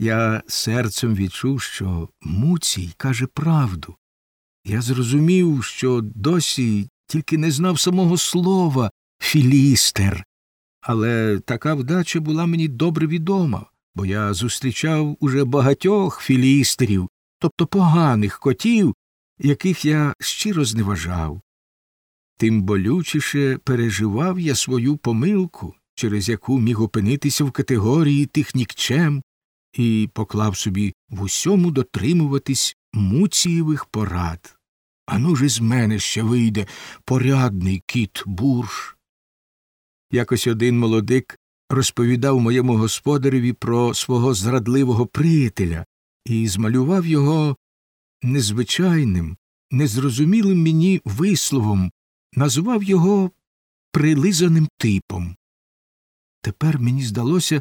Я серцем відчув, що Муцій каже правду. Я зрозумів, що досі тільки не знав самого слова філістер, але така вдача була мені добре відома, бо я зустрічав уже багатьох філістерів, тобто поганих котів, яких я щиро зневажав. Тим болючіше переживав я свою помилку, через яку міг опинитися в категорії тих нікчем, і поклав собі в усьому дотримуватись муцієвих порад. Ану ж із мене ще вийде порядний кіт бурш. Якось один молодик розповідав моєму господареві про свого зрадливого приятеля і змалював його незвичайним, незрозумілим мені висловом, назвав його прилизаним типом. Тепер мені здалося,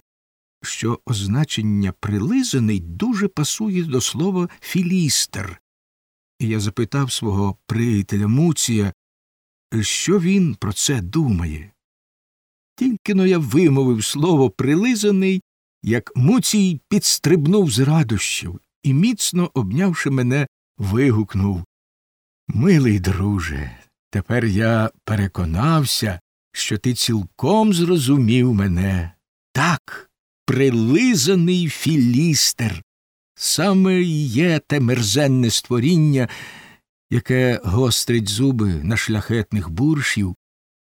що означення прилизаний дуже пасує до слова філістер, і я запитав свого приятеля Муція, що він про це думає. Тільки но я вимовив слово прилизаний, як Муцій підстрибнув з радощів і, міцно обнявши мене, вигукнув Милий друже, тепер я переконався, що ти цілком зрозумів мене. Так, прилизаний філістер, саме і є те мерзенне створіння, яке гострить зуби на шляхетних буршів,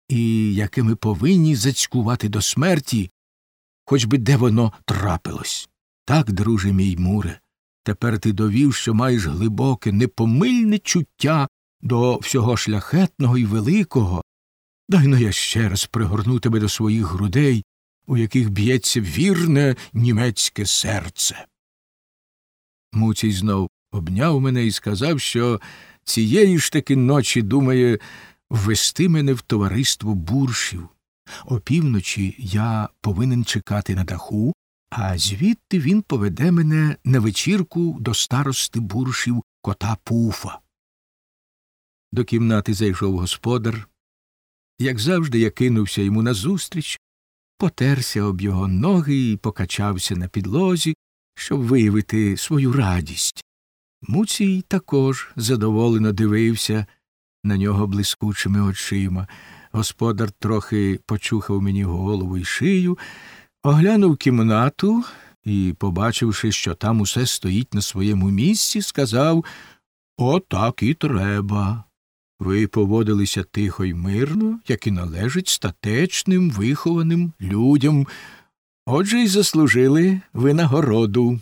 і яке ми повинні зацькувати до смерті, хоч би де воно трапилось. Так, друже мій муре, тепер ти довів, що маєш глибоке, непомильне чуття до всього шляхетного і великого. Дай но я ще раз пригорну тебе до своїх грудей, у яких б'ється вірне німецьке серце. Муцій знов обняв мене і сказав, що цієї ж таки ночі думає ввести мене в товариство буршів. Опівночі я повинен чекати на даху, а звідти він поведе мене на вечірку до старости буршів кота пуфа. До кімнати зайшов господар. Як завжди, я кинувся йому назустріч, потерся об його ноги і покачався на підлозі, щоб виявити свою радість. Муцій також задоволено дивився на нього блискучими очима. Господар трохи почухав мені голову і шию, оглянув кімнату і, побачивши, що там усе стоїть на своєму місці, сказав Отак і треба. Ви поводилися тихо й мирно, як і належить статечним, вихованим людям. Отже й заслужили винагороду.